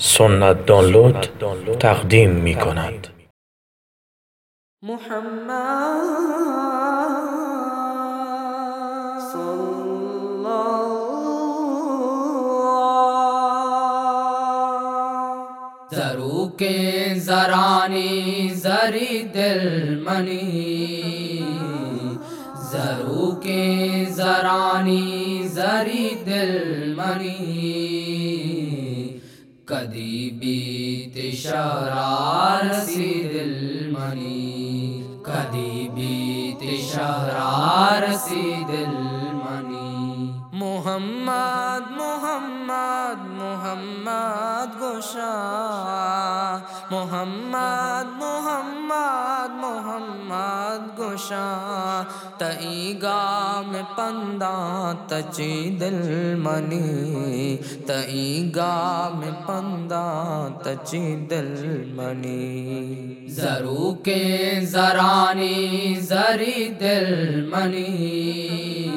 سنت دانلود تقدیم می کند. محمد زرو کے زرانی زری دل منی. زرو زرانی زری دل منی. کدی بیت شہرار سی دل منی کدی بیت شہرار سی دل منی محمد محمد محمد گوشا محمد محمد محمد گوشا تئی گام پندا تچی دل منی، تئی گام پندا تچی دل منی۔ زرو کے زرانی، زری دل منی۔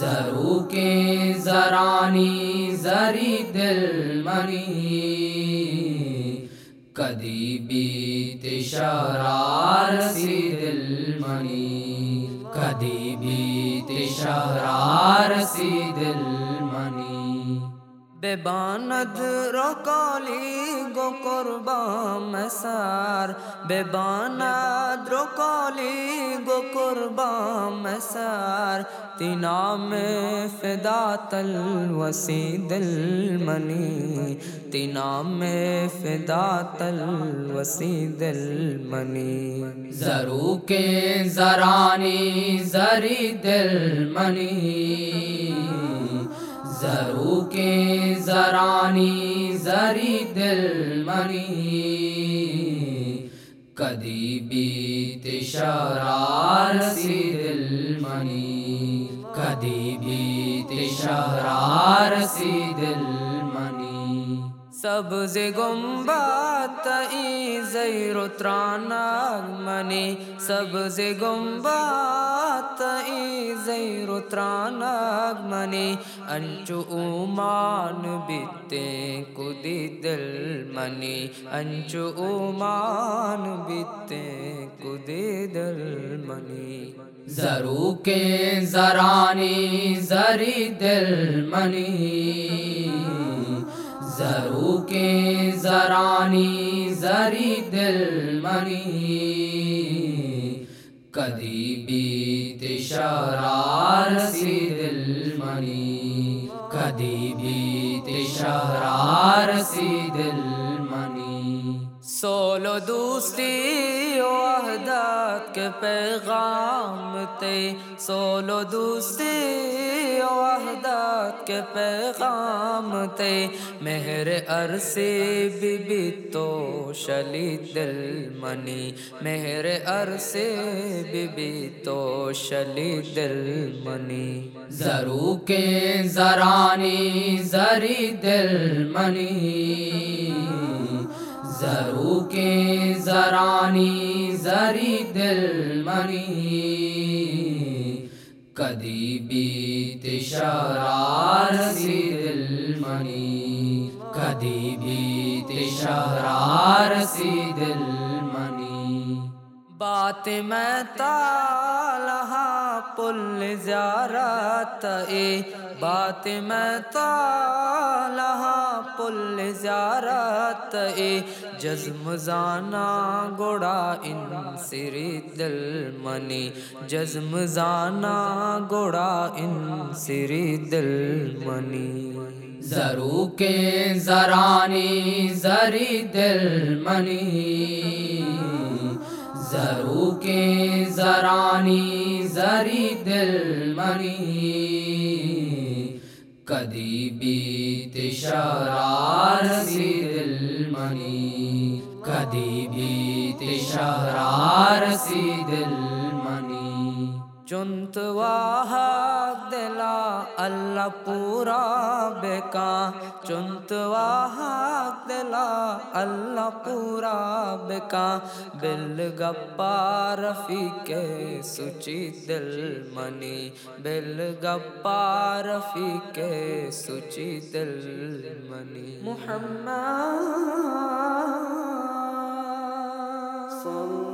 زرو کے زرانی، زری دل منی۔ کدی بیت شہرار سی دل منی۔ کدی بیت شہرار سی دل بے باند گو قربان مسار۔ بے باند روکالی گو قربان مسار۔ تینا میں فدا تل وسی دل منی۔ تینا میں فدا تل وسی دل منی۔ زرو کے زرانی زری دل منی۔ زرو کے زرانی، زری دل منی۔ کدی بیت شہرار سی دل منی۔ کدی بیت شہرار سی دل منی سبز گمبات ای زیر تراناگ منی سبز گمبات ای زیر تراناگ منی انچو اومان بیتے کدی دل منی۔ انچو اومان بیتے کدی دل منی۔ زرو کے زرانی زری دل منی۔ زرو کے زرانی، زری دل منی۔ کدی بیت شہرار سی دل منی۔ کدی بیت شہرار سی دل منی سولو دوستی وحدت کے پیغام تے، سولو دوستی وحدت کے پیغام تے۔ مہر عرصے بی بی تو شلی دل منی۔ مہر عرصے بی بی تو شلی دل منی۔ زرو کے زرانی، زری دل منی۔ زرو کے زرانی، زری دل منی۔ کدی بیت شہرار سی دل منی۔ کدی بیت شہرار سی دل منی۔ بات میں تالہ پل زیارت، اے بات میں تالہ پل زیارت، اے جزم زانا گوڑا ان سری دل منی۔ جزم زانا گوڑا ان سری دل منی۔ زرو کے زرانی زری دل منی۔ زرو کے زرانی، زری دل منی۔ کدی بیت شہرار سی دل منی۔ کدی بیت شہرار سی دل منی۔ چنت لا، اللہ پورا بکا چنتوا حق لا اللہ پورا بکا بل گپا رفیق سچی دل منی، بل گپا رفیق سچی دل منی۔ محمد صلی